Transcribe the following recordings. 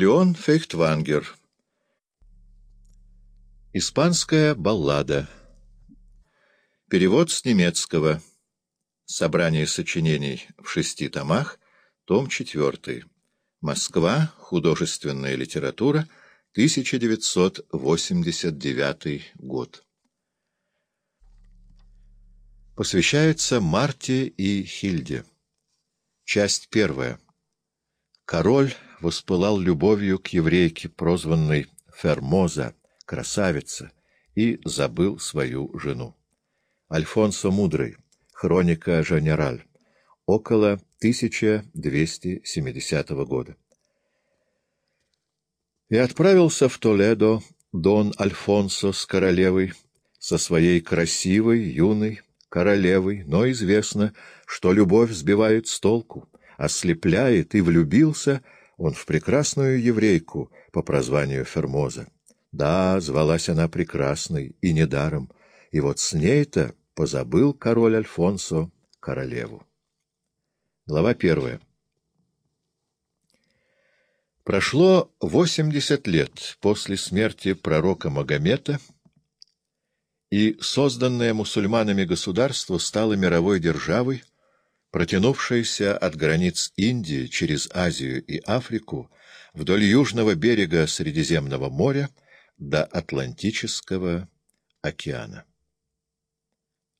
Леон Фейхтвангер. Испанская баллада. Перевод с немецкого. Собрание сочинений в шести томах. Том 4. Москва. Художественная литература. 1989 год. Посвящается Марте и Хильде. Часть первая. Король воспылал любовью к еврейке, прозванной Фермоза, красавица, и забыл свою жену. Альфонсо Мудрый. Хроника Женераль. Около 1270 года. И отправился в Толедо Дон Альфонсо с королевой, со своей красивой, юной королевой, но известно, что любовь сбивает с толку, ослепляет, и влюбился он в прекрасную еврейку по прозванию Фермоза. Да, звалась она прекрасной, и недаром, и вот с ней-то позабыл король Альфонсо королеву. Глава первая. Прошло восемьдесят лет после смерти пророка Магомета, и созданное мусульманами государство стало мировой державой, протянувшейся от границ Индии через Азию и Африку вдоль южного берега Средиземного моря до Атлантического океана.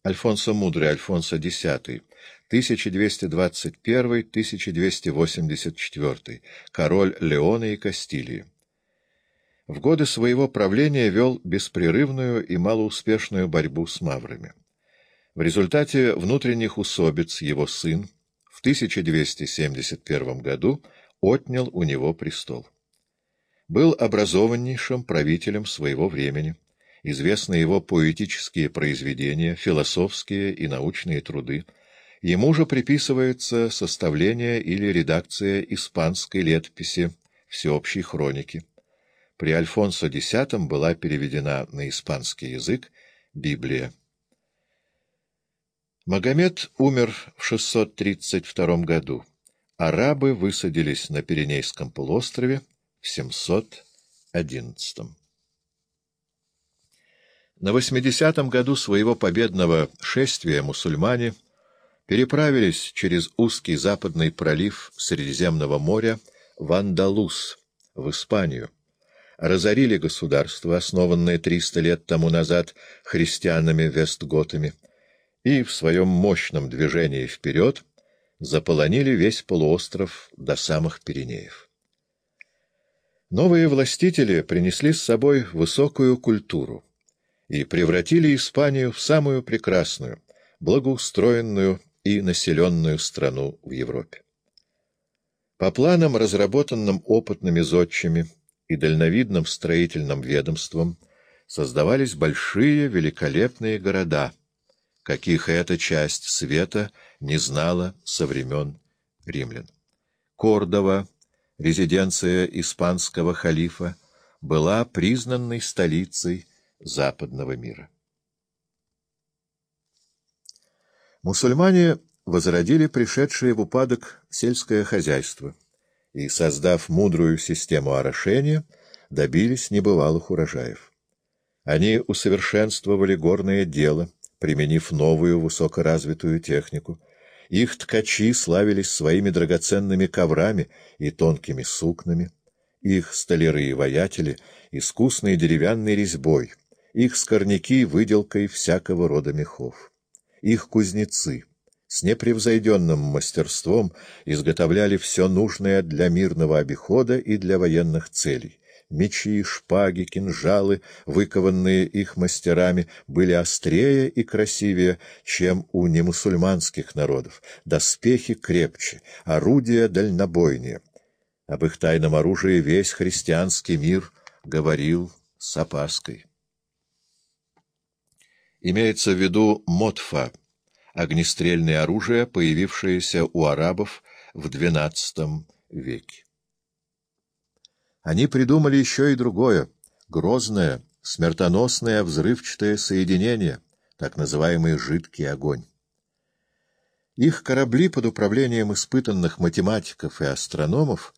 Альфонсо Мудрый, Альфонсо X, 1221-1284, король Леона и Кастилии. В годы своего правления вел беспрерывную и малоуспешную борьбу с маврами. В результате внутренних усобиц его сын в 1271 году отнял у него престол. Был образованнейшим правителем своего времени. Известны его поэтические произведения, философские и научные труды. Ему же приписывается составление или редакция испанской летописи всеобщей хроники. При Альфонсо X была переведена на испанский язык Библия. Магомед умер в 632 году. Арабы высадились на Пиренейском полуострове в 711. На 80-м году своего победного шествия мусульмане переправились через узкий западный пролив Средиземного моря в Андалус, в Испанию, разорили государство, основанное 300 лет тому назад христианами-вестготами, и в своем мощном движении вперед заполонили весь полуостров до самых Пиренеев. Новые властители принесли с собой высокую культуру и превратили Испанию в самую прекрасную, благоустроенную и населенную страну в Европе. По планам, разработанным опытными зодчими и дальновидным строительным ведомством, создавались большие великолепные города — каких эта часть света не знала со времен римлян. Кордова, резиденция испанского халифа, была признанной столицей западного мира. Мусульмане возродили пришедшее в упадок сельское хозяйство и, создав мудрую систему орошения, добились небывалых урожаев. Они усовершенствовали горное дело — применив новую высокоразвитую технику. Их ткачи славились своими драгоценными коврами и тонкими сукнами, их столяры и воятели — искусной деревянной резьбой, их скорняки — выделкой всякого рода мехов. Их кузнецы с непревзойденным мастерством изготовляли все нужное для мирного обихода и для военных целей — Мечи, шпаги, кинжалы, выкованные их мастерами, были острее и красивее, чем у немусульманских народов, доспехи крепче, орудия дальнобойнее. Об их тайном оружии весь христианский мир говорил с опаской. Имеется в виду мотфа, огнестрельное оружие, появившееся у арабов в XII веке. Они придумали еще и другое, грозное, смертоносное взрывчатое соединение, так называемый жидкий огонь. Их корабли под управлением испытанных математиков и астрономов